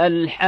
الحاقة.